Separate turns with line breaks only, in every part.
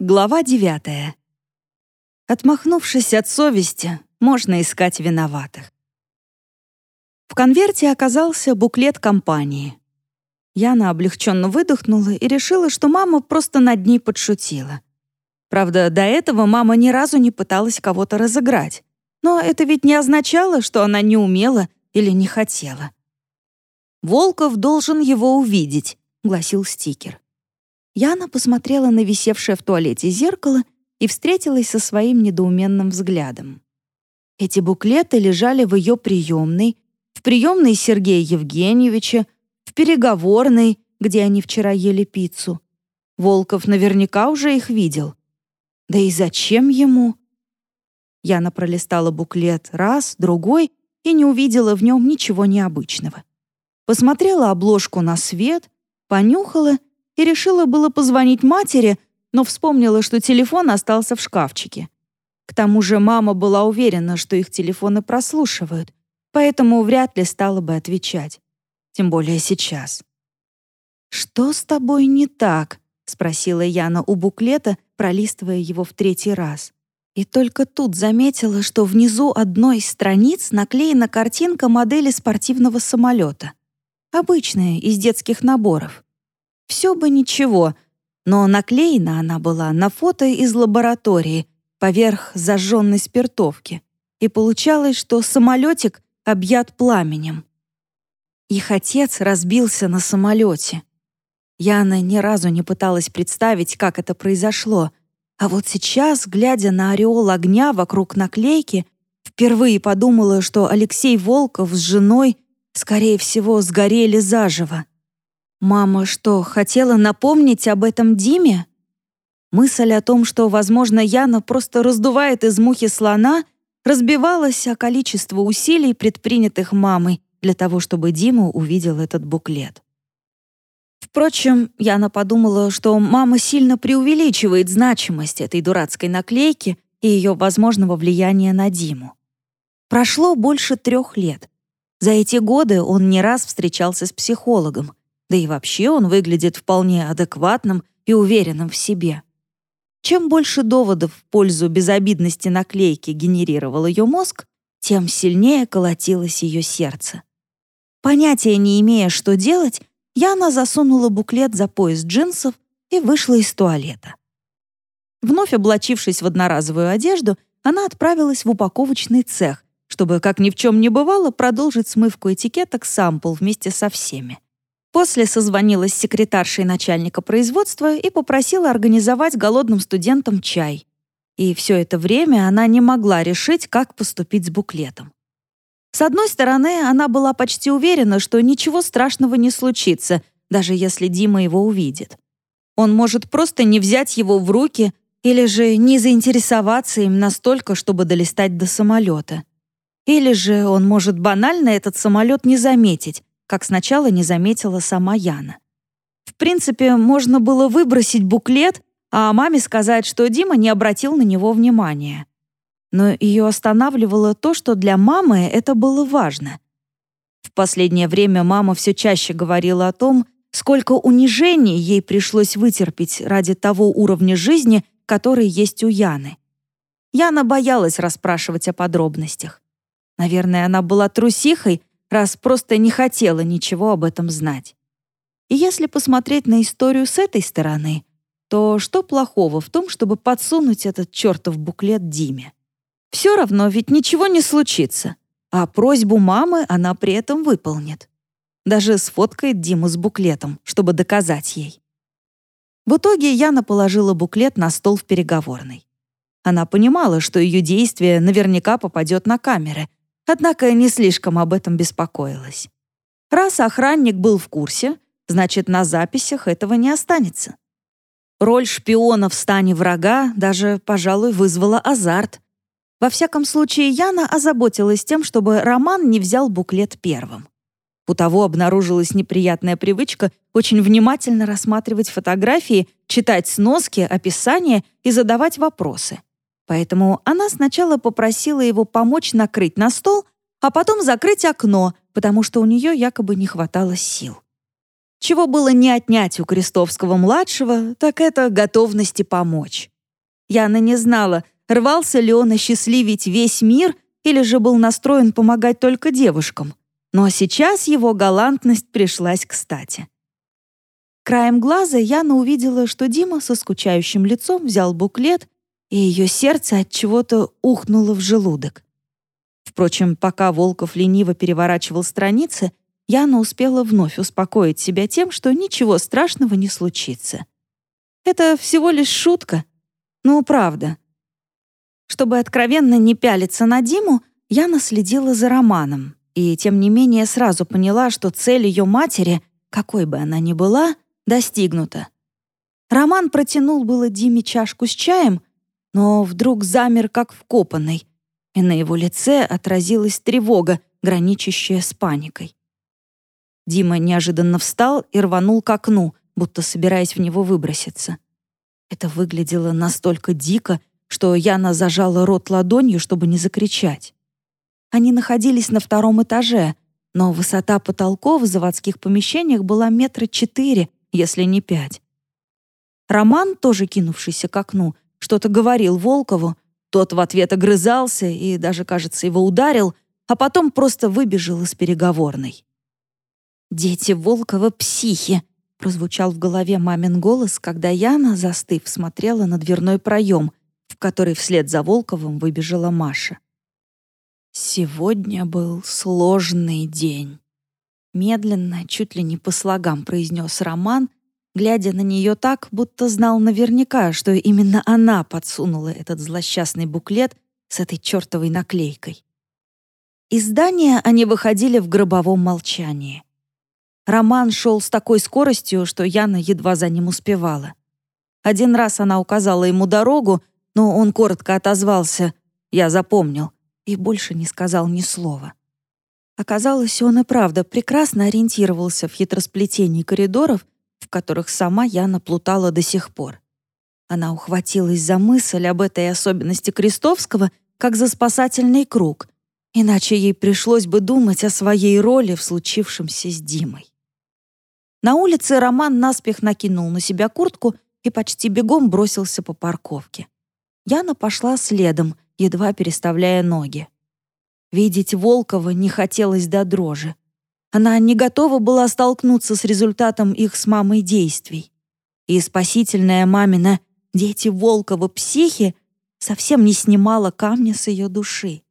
Глава девятая. Отмахнувшись от совести, можно искать виноватых. В конверте оказался буклет компании. Яна облегченно выдохнула и решила, что мама просто над ней подшутила. Правда, до этого мама ни разу не пыталась кого-то разыграть. Но это ведь не означало, что она не умела или не хотела. «Волков должен его увидеть», — гласил стикер. Яна посмотрела на висевшее в туалете зеркало и встретилась со своим недоуменным взглядом. Эти буклеты лежали в ее приемной, в приемной Сергея Евгеньевича, в переговорной, где они вчера ели пиццу. Волков наверняка уже их видел. Да и зачем ему? Яна пролистала буклет раз, другой и не увидела в нем ничего необычного. Посмотрела обложку на свет, понюхала и решила было позвонить матери, но вспомнила, что телефон остался в шкафчике. К тому же мама была уверена, что их телефоны прослушивают, поэтому вряд ли стала бы отвечать. Тем более сейчас. «Что с тобой не так?» — спросила Яна у буклета, пролистывая его в третий раз. И только тут заметила, что внизу одной из страниц наклеена картинка модели спортивного самолета. Обычная, из детских наборов. Все бы ничего, но наклеена она была на фото из лаборатории поверх зажженной спиртовки. И получалось, что самолетик объят пламенем. Их отец разбился на самолете. Яна ни разу не пыталась представить, как это произошло. А вот сейчас, глядя на ореол огня вокруг наклейки, впервые подумала, что Алексей Волков с женой, скорее всего, сгорели заживо. Мама что, хотела напомнить об этом Диме? Мысль о том, что, возможно, Яна просто раздувает из мухи слона, разбивалась о количество усилий, предпринятых мамой для того, чтобы Дима увидел этот буклет. Впрочем, Яна подумала, что мама сильно преувеличивает значимость этой дурацкой наклейки и ее возможного влияния на Диму. Прошло больше трех лет. За эти годы он не раз встречался с психологом, да и вообще он выглядит вполне адекватным и уверенным в себе. Чем больше доводов в пользу безобидности наклейки генерировал ее мозг, тем сильнее колотилось ее сердце. Понятия не имея, что делать, Яна засунула буклет за пояс джинсов и вышла из туалета. Вновь облачившись в одноразовую одежду, она отправилась в упаковочный цех, чтобы, как ни в чем не бывало, продолжить смывку этикеток сампл вместе со всеми. После созвонилась с секретаршей начальника производства и попросила организовать голодным студентам чай. И все это время она не могла решить, как поступить с буклетом. С одной стороны, она была почти уверена, что ничего страшного не случится, даже если Дима его увидит. Он может просто не взять его в руки или же не заинтересоваться им настолько, чтобы долистать до самолета. Или же он может банально этот самолет не заметить, как сначала не заметила сама Яна. В принципе, можно было выбросить буклет, а маме сказать, что Дима не обратил на него внимания. Но ее останавливало то, что для мамы это было важно. В последнее время мама все чаще говорила о том, сколько унижений ей пришлось вытерпеть ради того уровня жизни, который есть у Яны. Яна боялась расспрашивать о подробностях. Наверное, она была трусихой, раз просто не хотела ничего об этом знать. И если посмотреть на историю с этой стороны, то что плохого в том, чтобы подсунуть этот чертов буклет Диме? Все равно ведь ничего не случится, а просьбу мамы она при этом выполнит. Даже сфоткает Диму с буклетом, чтобы доказать ей. В итоге Яна положила буклет на стол в переговорной. Она понимала, что ее действие наверняка попадет на камеры, однако не слишком об этом беспокоилась. Раз охранник был в курсе, значит, на записях этого не останется. Роль шпиона в стане врага даже, пожалуй, вызвала азарт. Во всяком случае, Яна озаботилась тем, чтобы Роман не взял буклет первым. У того обнаружилась неприятная привычка очень внимательно рассматривать фотографии, читать сноски, описания и задавать вопросы. Поэтому она сначала попросила его помочь накрыть на стол, а потом закрыть окно, потому что у нее якобы не хватало сил. Чего было не отнять у Крестовского-младшего, так это готовности помочь. Яна не знала, рвался ли он осчастливить весь мир или же был настроен помогать только девушкам. Но сейчас его галантность пришлась кстати. Краем глаза Яна увидела, что Дима со скучающим лицом взял буклет, и ее сердце от чего-то ухнуло в желудок. Впрочем, пока Волков лениво переворачивал страницы, Яна успела вновь успокоить себя тем, что ничего страшного не случится. Это всего лишь шутка. Ну, правда. Чтобы откровенно не пялиться на Диму, Яна следила за Романом и, тем не менее, сразу поняла, что цель ее матери, какой бы она ни была, достигнута. Роман протянул было Диме чашку с чаем, но вдруг замер, как вкопанный, и на его лице отразилась тревога, граничащая с паникой. Дима неожиданно встал и рванул к окну, будто собираясь в него выброситься. Это выглядело настолько дико, что Яна зажала рот ладонью, чтобы не закричать. Они находились на втором этаже, но высота потолков в заводских помещениях была метра четыре, если не пять. Роман, тоже кинувшийся к окну, что-то говорил Волкову, тот в ответ огрызался и даже, кажется, его ударил, а потом просто выбежал из переговорной. «Дети Волкова психи!» — прозвучал в голове мамин голос, когда Яна, застыв, смотрела на дверной проем, в который вслед за Волковым выбежала Маша. «Сегодня был сложный день», — медленно, чуть ли не по слогам произнес Роман, глядя на нее так, будто знал наверняка, что именно она подсунула этот злосчастный буклет с этой чертовой наклейкой. Из здания они выходили в гробовом молчании. Роман шел с такой скоростью, что Яна едва за ним успевала. Один раз она указала ему дорогу, но он коротко отозвался «Я запомнил» и больше не сказал ни слова. Оказалось, он и правда прекрасно ориентировался в хитросплетении коридоров, в которых сама Яна плутала до сих пор. Она ухватилась за мысль об этой особенности Крестовского как за спасательный круг, иначе ей пришлось бы думать о своей роли в случившемся с Димой. На улице Роман наспех накинул на себя куртку и почти бегом бросился по парковке. Яна пошла следом, едва переставляя ноги. Видеть Волкова не хотелось до дрожи. Она не готова была столкнуться с результатом их с мамой действий. И спасительная мамина «дети Волкова психи» совсем не снимала камня с ее души.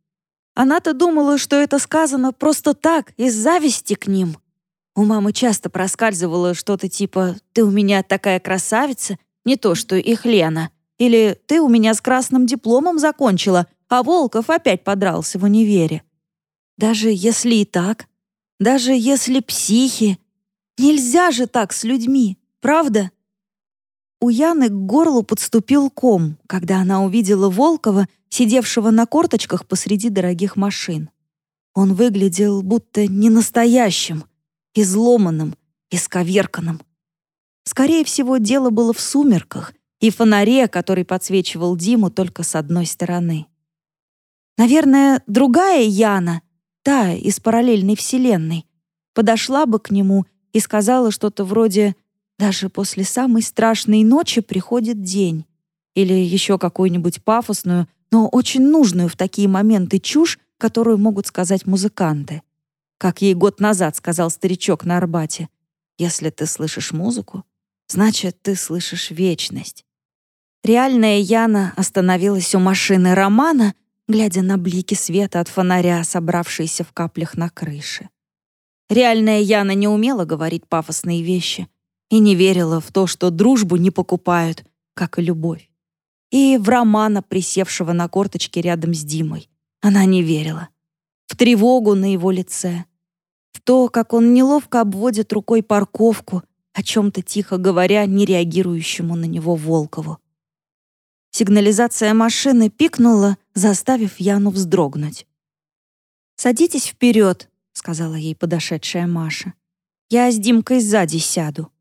Она-то думала, что это сказано просто так, из зависти к ним — у мамы часто проскальзывало что-то типа «ты у меня такая красавица», не то что их Лена, или «ты у меня с красным дипломом закончила, а Волков опять подрался в универе». Даже если и так, даже если психи, нельзя же так с людьми, правда? У Яны к горлу подступил ком, когда она увидела Волкова, сидевшего на корточках посреди дорогих машин. Он выглядел будто ненастоящим — изломанным, исковерканным. Скорее всего, дело было в сумерках и фонаре, который подсвечивал Диму только с одной стороны. Наверное, другая Яна, та из параллельной вселенной, подошла бы к нему и сказала что-то вроде «Даже после самой страшной ночи приходит день» или еще какую-нибудь пафосную, но очень нужную в такие моменты чушь, которую могут сказать музыканты. Как ей год назад сказал старичок на Арбате. «Если ты слышишь музыку, значит, ты слышишь вечность». Реальная Яна остановилась у машины Романа, глядя на блики света от фонаря, собравшиеся в каплях на крыше. Реальная Яна не умела говорить пафосные вещи и не верила в то, что дружбу не покупают, как и любовь. И в Романа, присевшего на корточке рядом с Димой, она не верила в тревогу на его лице, в то, как он неловко обводит рукой парковку, о чем-то тихо говоря не реагирующему на него Волкову. Сигнализация машины пикнула, заставив Яну вздрогнуть. «Садитесь вперед», — сказала ей подошедшая Маша. «Я с Димкой сзади сяду».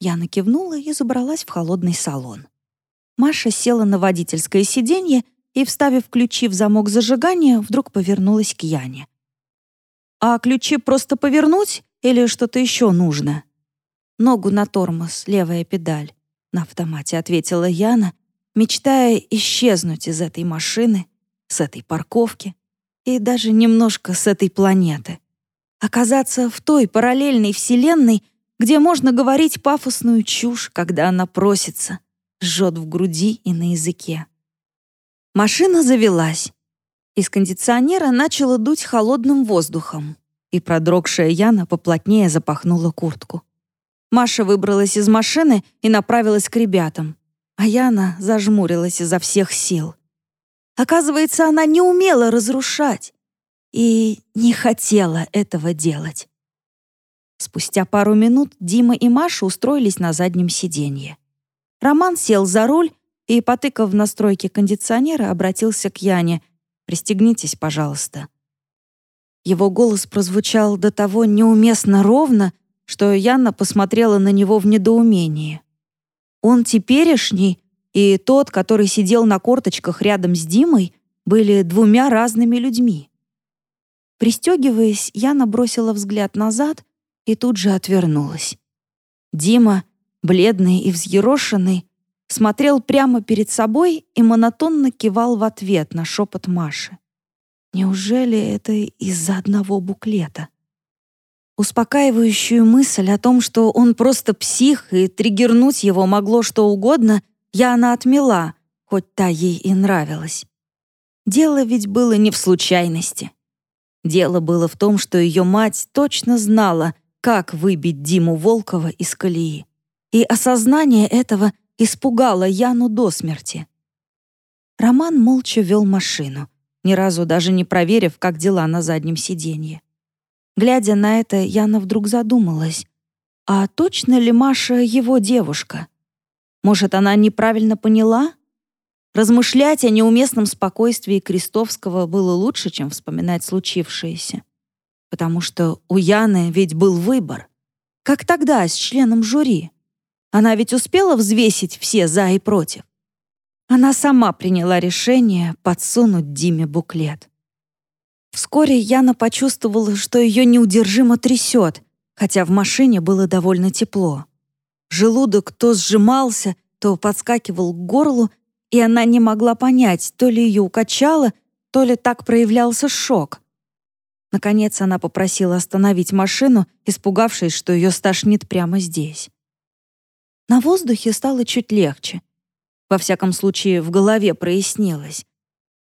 Яна кивнула и забралась в холодный салон. Маша села на водительское сиденье и, вставив ключи в замок зажигания, вдруг повернулась к Яне. «А ключи просто повернуть или что-то еще нужно?» Ногу на тормоз, левая педаль. На автомате ответила Яна, мечтая исчезнуть из этой машины, с этой парковки и даже немножко с этой планеты. Оказаться в той параллельной вселенной, где можно говорить пафосную чушь, когда она просится, жжет в груди и на языке. Машина завелась. Из кондиционера начало дуть холодным воздухом, и продрогшая Яна поплотнее запахнула куртку. Маша выбралась из машины и направилась к ребятам, а Яна зажмурилась изо всех сил. Оказывается, она не умела разрушать и не хотела этого делать. Спустя пару минут Дима и Маша устроились на заднем сиденье. Роман сел за руль и, потыкав в настройки кондиционера, обратился к Яне. «Пристегнитесь, пожалуйста». Его голос прозвучал до того неуместно ровно, что Яна посмотрела на него в недоумении. Он теперешний и тот, который сидел на корточках рядом с Димой, были двумя разными людьми. Пристегиваясь, Яна бросила взгляд назад и тут же отвернулась. Дима, бледный и взъерошенный, смотрел прямо перед собой и монотонно кивал в ответ на шепот Маши. Неужели это из-за одного буклета? Успокаивающую мысль о том, что он просто псих и триггернуть его могло что угодно, я она отмела, хоть та ей и нравилась. Дело ведь было не в случайности. Дело было в том, что ее мать точно знала, как выбить Диму Волкова из колеи. И осознание этого испугало Яну до смерти. Роман молча вел машину, ни разу даже не проверив, как дела на заднем сиденье. Глядя на это, Яна вдруг задумалась, а точно ли Маша его девушка? Может, она неправильно поняла? Размышлять о неуместном спокойствии Крестовского было лучше, чем вспоминать случившееся. Потому что у Яны ведь был выбор. Как тогда с членом жюри? Она ведь успела взвесить все «за» и «против». Она сама приняла решение подсунуть Диме буклет. Вскоре Яна почувствовала, что ее неудержимо трясет, хотя в машине было довольно тепло. Желудок то сжимался, то подскакивал к горлу, и она не могла понять, то ли ее укачало, то ли так проявлялся шок. Наконец она попросила остановить машину, испугавшись, что ее стошнит прямо здесь. На воздухе стало чуть легче. Во всяком случае, в голове прояснилось.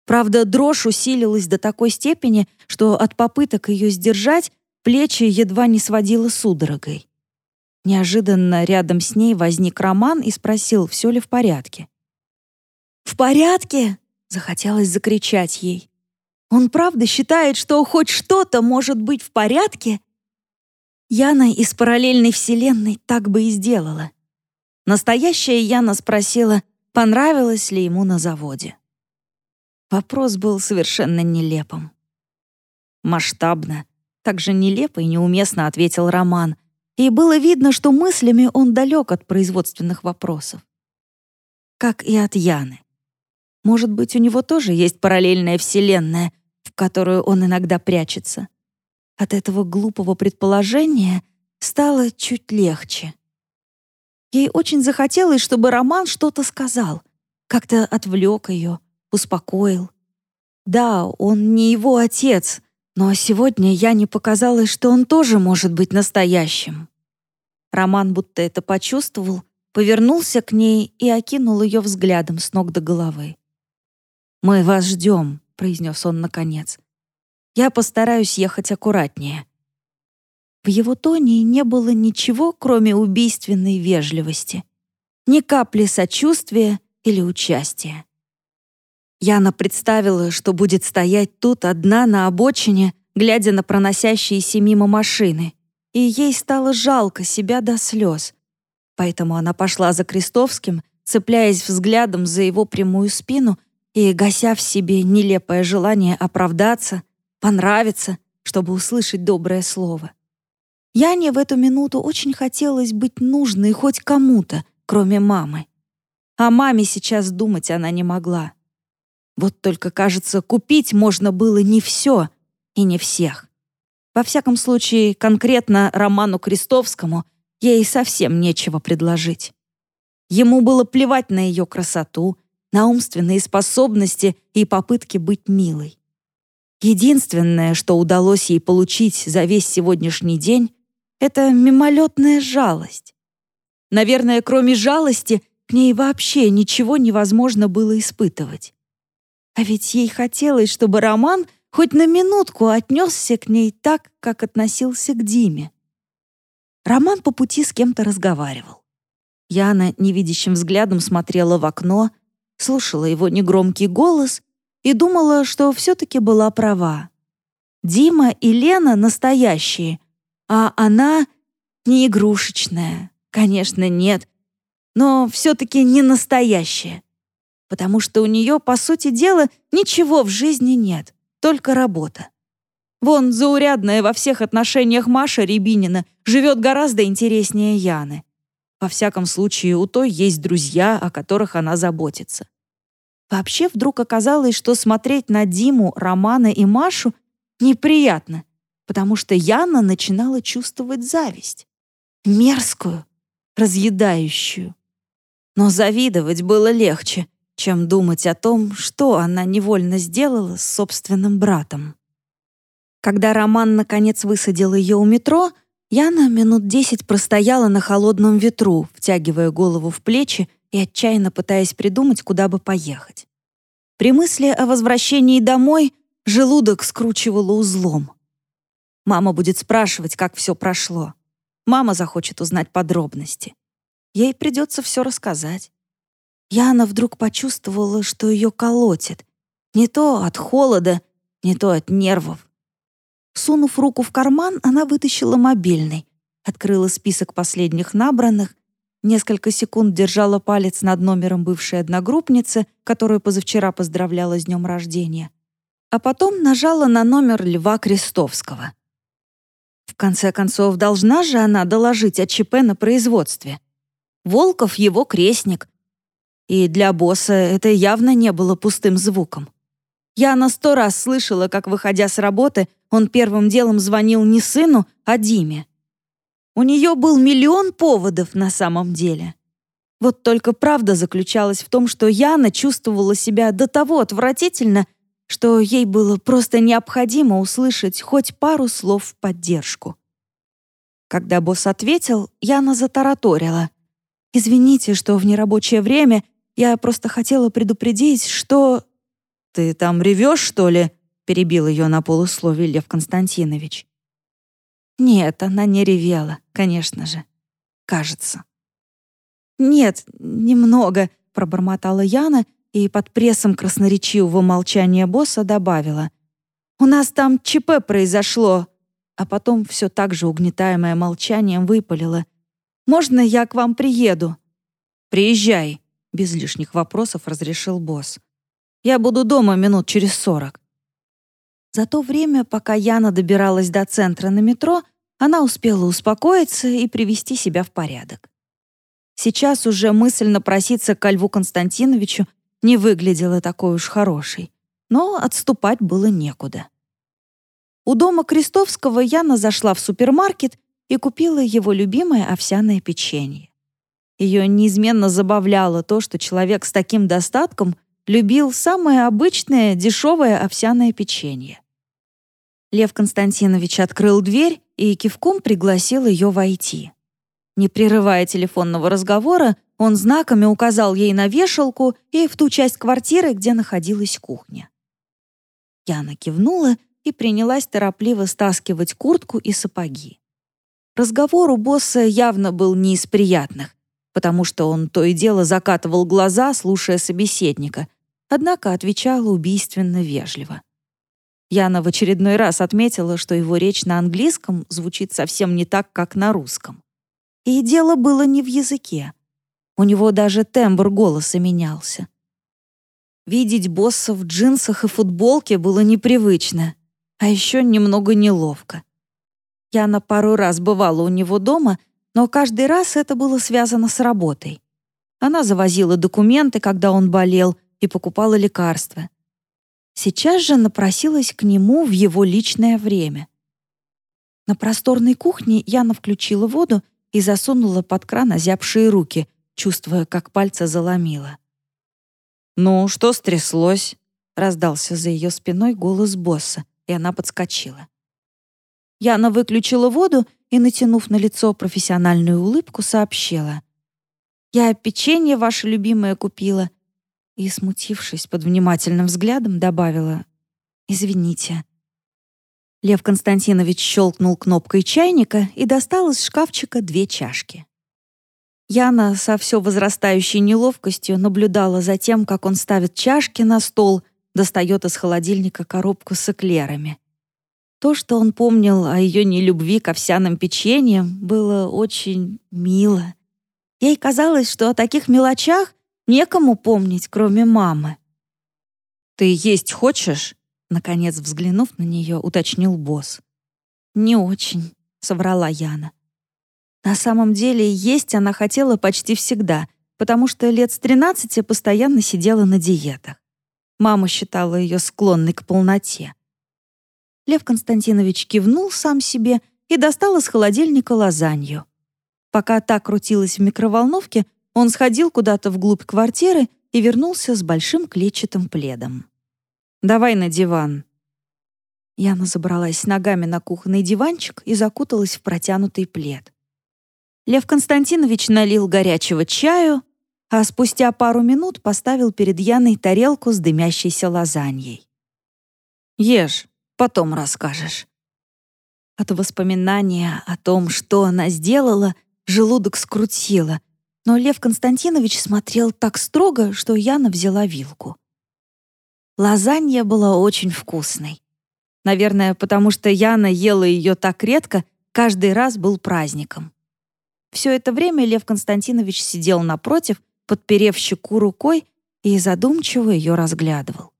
Правда, дрожь усилилась до такой степени, что от попыток ее сдержать плечи едва не сводило судорогой. Неожиданно рядом с ней возник Роман и спросил, все ли в порядке. «В порядке?» — захотелось закричать ей. «Он правда считает, что хоть что-то может быть в порядке?» Яна из параллельной вселенной так бы и сделала. Настоящая Яна спросила, понравилось ли ему на заводе. Вопрос был совершенно нелепым. «Масштабно», — так же нелепо и неуместно ответил Роман, и было видно, что мыслями он далек от производственных вопросов. Как и от Яны. Может быть, у него тоже есть параллельная вселенная, в которую он иногда прячется. От этого глупого предположения стало чуть легче. Ей очень захотелось, чтобы Роман что-то сказал, как-то отвлек ее, успокоил. Да, он не его отец, но сегодня я не показалось, что он тоже может быть настоящим. Роман будто это почувствовал, повернулся к ней и окинул ее взглядом с ног до головы. «Мы вас ждем», — произнес он наконец. «Я постараюсь ехать аккуратнее». В его тоне не было ничего, кроме убийственной вежливости. Ни капли сочувствия или участия. Яна представила, что будет стоять тут одна на обочине, глядя на проносящиеся мимо машины, и ей стало жалко себя до слез. Поэтому она пошла за Крестовским, цепляясь взглядом за его прямую спину и гася в себе нелепое желание оправдаться, понравиться, чтобы услышать доброе слово. Яне в эту минуту очень хотелось быть нужной хоть кому-то, кроме мамы. О маме сейчас думать она не могла. Вот только, кажется, купить можно было не все и не всех. Во всяком случае, конкретно Роману Крестовскому ей совсем нечего предложить. Ему было плевать на ее красоту, на умственные способности и попытки быть милой. Единственное, что удалось ей получить за весь сегодняшний день, это мимолетная жалость. Наверное, кроме жалости, к ней вообще ничего невозможно было испытывать. А ведь ей хотелось, чтобы Роман хоть на минутку отнесся к ней так, как относился к Диме. Роман по пути с кем-то разговаривал. Яна невидящим взглядом смотрела в окно, слушала его негромкий голос и думала, что все-таки была права. Дима и Лена настоящие, а она не игрушечная. Конечно, нет, но все-таки не настоящая. Потому что у нее, по сути дела, ничего в жизни нет, только работа. Вон, заурядная во всех отношениях Маша Рябинина живет гораздо интереснее Яны. Во всяком случае, у той есть друзья, о которых она заботится. Вообще вдруг оказалось, что смотреть на Диму, Романа и Машу неприятно, потому что Яна начинала чувствовать зависть. Мерзкую, разъедающую. Но завидовать было легче, чем думать о том, что она невольно сделала с собственным братом. Когда Роман наконец высадил ее у метро, Яна минут десять простояла на холодном ветру, втягивая голову в плечи и отчаянно пытаясь придумать, куда бы поехать. При мысли о возвращении домой желудок скручивало узлом. Мама будет спрашивать, как все прошло. Мама захочет узнать подробности. Ей придется все рассказать. Яна вдруг почувствовала, что ее колотит. Не то от холода, не то от нервов. Сунув руку в карман, она вытащила мобильный, открыла список последних набранных, несколько секунд держала палец над номером бывшей одногруппницы, которую позавчера поздравляла с днем рождения, а потом нажала на номер Льва Крестовского. В конце концов, должна же она доложить о ЧП на производстве. Волков — его крестник. И для босса это явно не было пустым звуком. Я на сто раз слышала, как, выходя с работы, он первым делом звонил не сыну, а Диме. У нее был миллион поводов на самом деле. Вот только правда заключалась в том, что Яна чувствовала себя до того отвратительно, что ей было просто необходимо услышать хоть пару слов в поддержку. Когда босс ответил, Яна затараторила. «Извините, что в нерабочее время я просто хотела предупредить, что...» «Ты там ревешь, что ли?» — перебил ее на полусловие Лев Константинович. Нет, она не ревела, конечно же. Кажется. «Нет, немного», — пробормотала Яна и под прессом красноречивого молчания босса добавила. «У нас там ЧП произошло». А потом все так же угнетаемое молчанием выпалило. «Можно я к вам приеду?» «Приезжай», — без лишних вопросов разрешил босс. Я буду дома минут через сорок». За то время, пока Яна добиралась до центра на метро, она успела успокоиться и привести себя в порядок. Сейчас уже мысль напроситься к Льву Константиновичу не выглядела такой уж хорошей, но отступать было некуда. У дома Крестовского Яна зашла в супермаркет и купила его любимое овсяное печенье. Ее неизменно забавляло то, что человек с таким достатком любил самое обычное дешевое овсяное печенье. Лев Константинович открыл дверь и кивком пригласил ее войти. Не прерывая телефонного разговора, он знаками указал ей на вешалку и в ту часть квартиры, где находилась кухня. Яна кивнула и принялась торопливо стаскивать куртку и сапоги. Разговор у босса явно был не из приятных, потому что он то и дело закатывал глаза, слушая собеседника, однако отвечал убийственно вежливо. Яна в очередной раз отметила, что его речь на английском звучит совсем не так, как на русском. И дело было не в языке. У него даже тембр голоса менялся. Видеть босса в джинсах и футболке было непривычно, а еще немного неловко. Яна пару раз бывала у него дома — но каждый раз это было связано с работой. Она завозила документы, когда он болел, и покупала лекарства. Сейчас же напросилась к нему в его личное время. На просторной кухне Яна включила воду и засунула под кран озябшие руки, чувствуя, как пальцы заломила. «Ну, что стряслось?» — раздался за ее спиной голос босса, и она подскочила. Яна выключила воду и, натянув на лицо профессиональную улыбку, сообщила. «Я печенье ваше любимое купила». И, смутившись под внимательным взглядом, добавила. «Извините». Лев Константинович щелкнул кнопкой чайника и достал из шкафчика две чашки. Яна со все возрастающей неловкостью наблюдала за тем, как он ставит чашки на стол, достает из холодильника коробку с эклерами. То, что он помнил о ее нелюбви к овсяным печеньям, было очень мило. Ей казалось, что о таких мелочах некому помнить, кроме мамы. «Ты есть хочешь?» Наконец, взглянув на нее, уточнил босс. «Не очень», — соврала Яна. На самом деле, есть она хотела почти всегда, потому что лет с тринадцати постоянно сидела на диетах. Мама считала ее склонной к полноте. Лев Константинович кивнул сам себе и достал из холодильника лазанью. Пока та крутилась в микроволновке, он сходил куда-то вглубь квартиры и вернулся с большим клетчатым пледом. «Давай на диван». Яна забралась ногами на кухонный диванчик и закуталась в протянутый плед. Лев Константинович налил горячего чаю, а спустя пару минут поставил перед Яной тарелку с дымящейся лазаньей. «Ешь, Потом расскажешь». От воспоминания о том, что она сделала, желудок скрутило, но Лев Константинович смотрел так строго, что Яна взяла вилку. Лазанья была очень вкусной. Наверное, потому что Яна ела ее так редко, каждый раз был праздником. Все это время Лев Константинович сидел напротив, подперев щеку рукой и задумчиво ее разглядывал.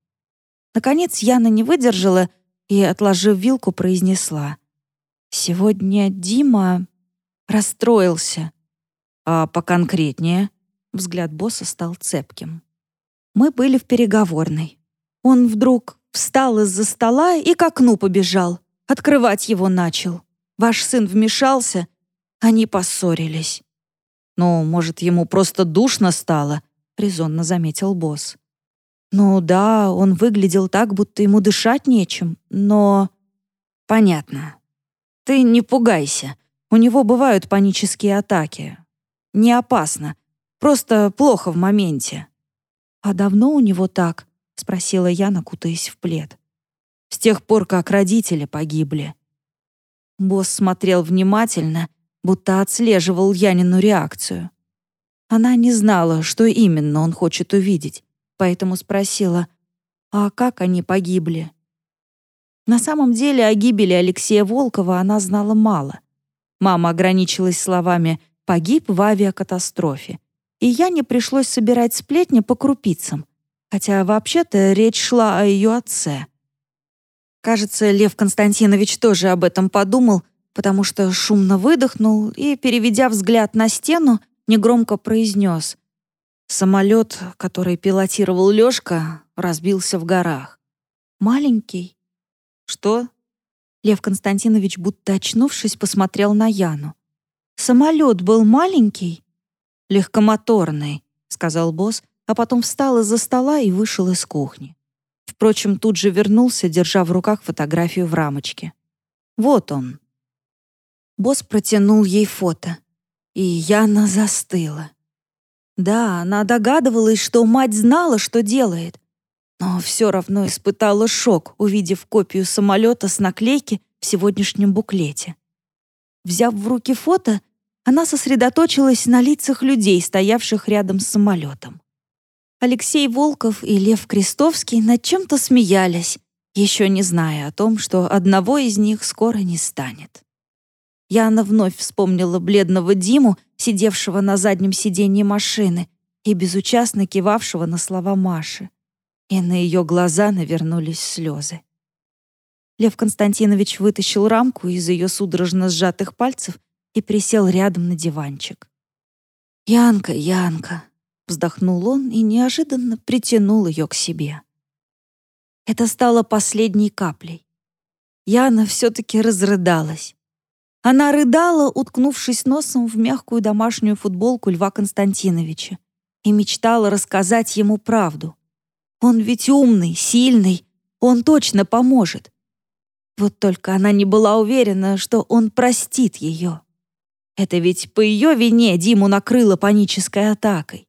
Наконец Яна не выдержала — и, отложив вилку, произнесла. «Сегодня Дима расстроился». «А поконкретнее?» Взгляд босса стал цепким. Мы были в переговорной. Он вдруг встал из-за стола и к окну побежал. Открывать его начал. Ваш сын вмешался. Они поссорились. «Ну, может, ему просто душно стало?» — резонно заметил босс. Ну да, он выглядел так, будто ему дышать нечем, но... Понятно. Ты не пугайся. У него бывают панические атаки. Не опасно. Просто плохо в моменте. А давно у него так? Спросила я, накутаясь в плед. С тех пор, как родители погибли. Босс смотрел внимательно, будто отслеживал Янину реакцию. Она не знала, что именно он хочет увидеть поэтому спросила, а как они погибли? На самом деле о гибели Алексея Волкова она знала мало. Мама ограничилась словами «погиб в авиакатастрофе», и я не пришлось собирать сплетни по крупицам, хотя вообще-то речь шла о ее отце. Кажется, Лев Константинович тоже об этом подумал, потому что шумно выдохнул и, переведя взгляд на стену, негромко произнес Самолет, который пилотировал Лёшка, разбился в горах. Маленький. Что? Лев Константинович, будто очнувшись, посмотрел на Яну. Самолет был маленький? Легкомоторный, сказал босс, а потом встал из-за стола и вышел из кухни. Впрочем, тут же вернулся, держа в руках фотографию в рамочке. Вот он. Босс протянул ей фото, и Яна застыла. Да, она догадывалась, что мать знала, что делает, но все равно испытала шок, увидев копию самолета с наклейки в сегодняшнем буклете. Взяв в руки фото, она сосредоточилась на лицах людей, стоявших рядом с самолетом. Алексей Волков и Лев Крестовский над чем-то смеялись, еще не зная о том, что одного из них скоро не станет. Яна вновь вспомнила бледного Диму, сидевшего на заднем сиденье машины и безучастно кивавшего на слова Маши. И на ее глаза навернулись слезы. Лев Константинович вытащил рамку из ее судорожно сжатых пальцев и присел рядом на диванчик. «Янка, Янка!» — вздохнул он и неожиданно притянул ее к себе. Это стало последней каплей. Яна все-таки разрыдалась. Она рыдала, уткнувшись носом в мягкую домашнюю футболку Льва Константиновича, и мечтала рассказать ему правду. Он ведь умный, сильный, он точно поможет. Вот только она не была уверена, что он простит ее. Это ведь по ее вине Диму накрыло панической атакой.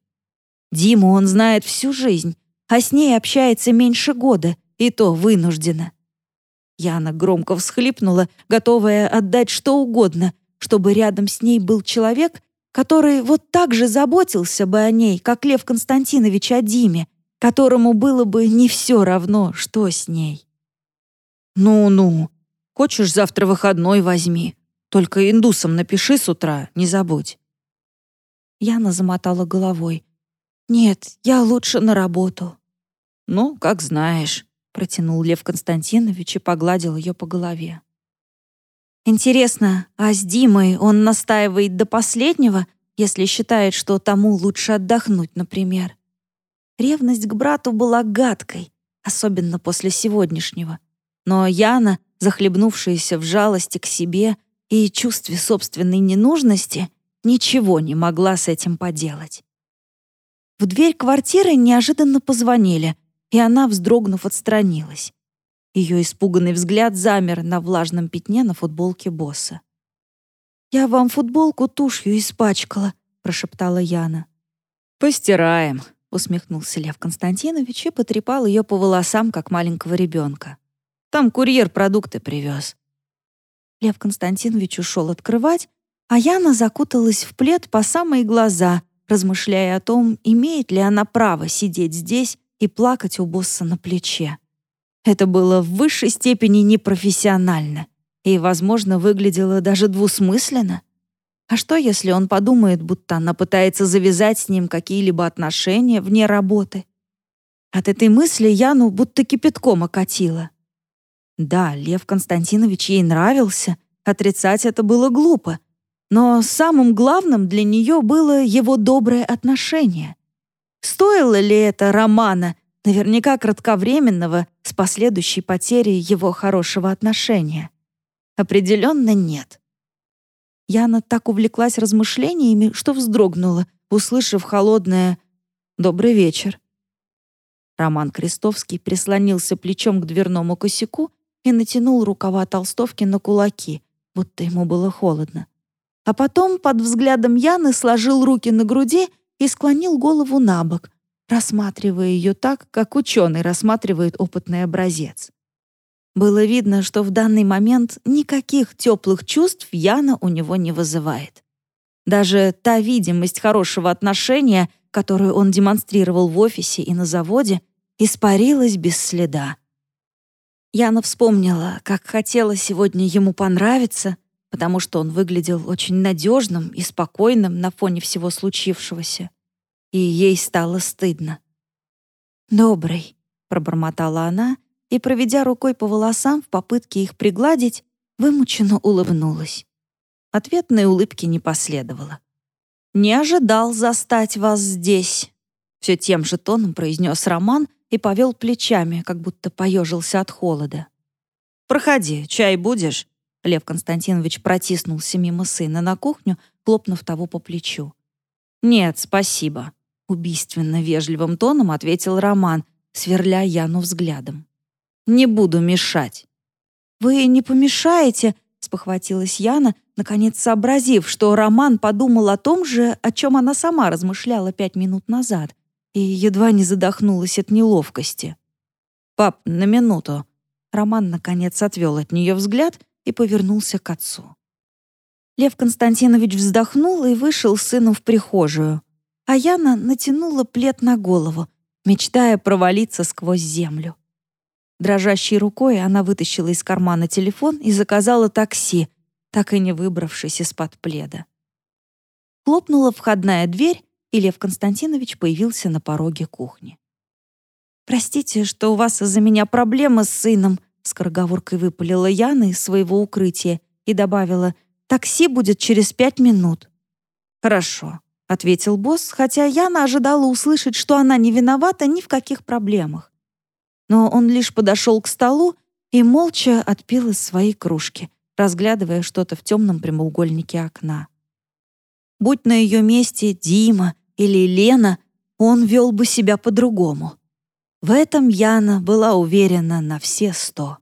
Диму он знает всю жизнь, а с ней общается меньше года, и то вынуждена. Яна громко всхлипнула, готовая отдать что угодно, чтобы рядом с ней был человек, который вот так же заботился бы о ней, как Лев Константинович о Диме, которому было бы не все равно, что с ней. «Ну-ну, хочешь завтра выходной возьми, только индусам напиши с утра, не забудь». Яна замотала головой. «Нет, я лучше на работу». «Ну, как знаешь», — протянул Лев Константинович и погладил ее по голове. «Интересно, а с Димой он настаивает до последнего, если считает, что тому лучше отдохнуть, например?» Ревность к брату была гадкой, особенно после сегодняшнего. Но Яна, захлебнувшаяся в жалости к себе и чувстве собственной ненужности, ничего не могла с этим поделать. В дверь квартиры неожиданно позвонили, и она, вздрогнув, отстранилась. Ее испуганный взгляд замер на влажном пятне на футболке босса. «Я вам футболку тушью испачкала», — прошептала Яна. «Постираем», — усмехнулся Лев Константинович и потрепал ее по волосам, как маленького ребенка. «Там курьер продукты привез». Лев Константинович ушел открывать, а Яна закуталась в плед по самые глаза — размышляя о том, имеет ли она право сидеть здесь и плакать у босса на плече. Это было в высшей степени непрофессионально и, возможно, выглядело даже двусмысленно. А что, если он подумает, будто она пытается завязать с ним какие-либо отношения вне работы? От этой мысли Яну будто кипятком окатило. Да, Лев Константинович ей нравился, отрицать это было глупо, но самым главным для нее было его доброе отношение. Стоило ли это романа, наверняка кратковременного, с последующей потерей его хорошего отношения? Определенно нет. Яна так увлеклась размышлениями, что вздрогнула, услышав холодное «Добрый вечер». Роман Крестовский прислонился плечом к дверному косяку и натянул рукава толстовки на кулаки, будто ему было холодно а потом под взглядом Яны сложил руки на груди и склонил голову на бок, рассматривая ее так, как ученый рассматривает опытный образец. Было видно, что в данный момент никаких теплых чувств Яна у него не вызывает. Даже та видимость хорошего отношения, которую он демонстрировал в офисе и на заводе, испарилась без следа. Яна вспомнила, как хотела сегодня ему понравиться, потому что он выглядел очень надежным и спокойным на фоне всего случившегося. И ей стало стыдно. «Добрый», — пробормотала она, и, проведя рукой по волосам в попытке их пригладить, вымученно улыбнулась. Ответной улыбки не последовало. «Не ожидал застать вас здесь», — все тем же тоном произнес Роман и повел плечами, как будто поежился от холода. «Проходи, чай будешь?» Лев Константинович протиснулся мимо сына на кухню, хлопнув того по плечу. «Нет, спасибо», — убийственно вежливым тоном ответил Роман, сверля Яну взглядом. «Не буду мешать». «Вы не помешаете», — спохватилась Яна, наконец сообразив, что Роман подумал о том же, о чем она сама размышляла пять минут назад, и едва не задохнулась от неловкости. «Пап, на минуту». Роман, наконец, отвел от нее взгляд и повернулся к отцу. Лев Константинович вздохнул и вышел с сыном в прихожую, а Яна натянула плед на голову, мечтая провалиться сквозь землю. Дрожащей рукой она вытащила из кармана телефон и заказала такси, так и не выбравшись из-под пледа. Хлопнула входная дверь, и Лев Константинович появился на пороге кухни. «Простите, что у вас из-за меня проблемы с сыном», Скороговоркой выпалила Яна из своего укрытия и добавила «Такси будет через пять минут». «Хорошо», — ответил босс, хотя Яна ожидала услышать, что она не виновата ни в каких проблемах. Но он лишь подошел к столу и молча отпил из своей кружки, разглядывая что-то в темном прямоугольнике окна. Будь на ее месте Дима или Лена, он вел бы себя по-другому. В этом Яна была уверена на все сто.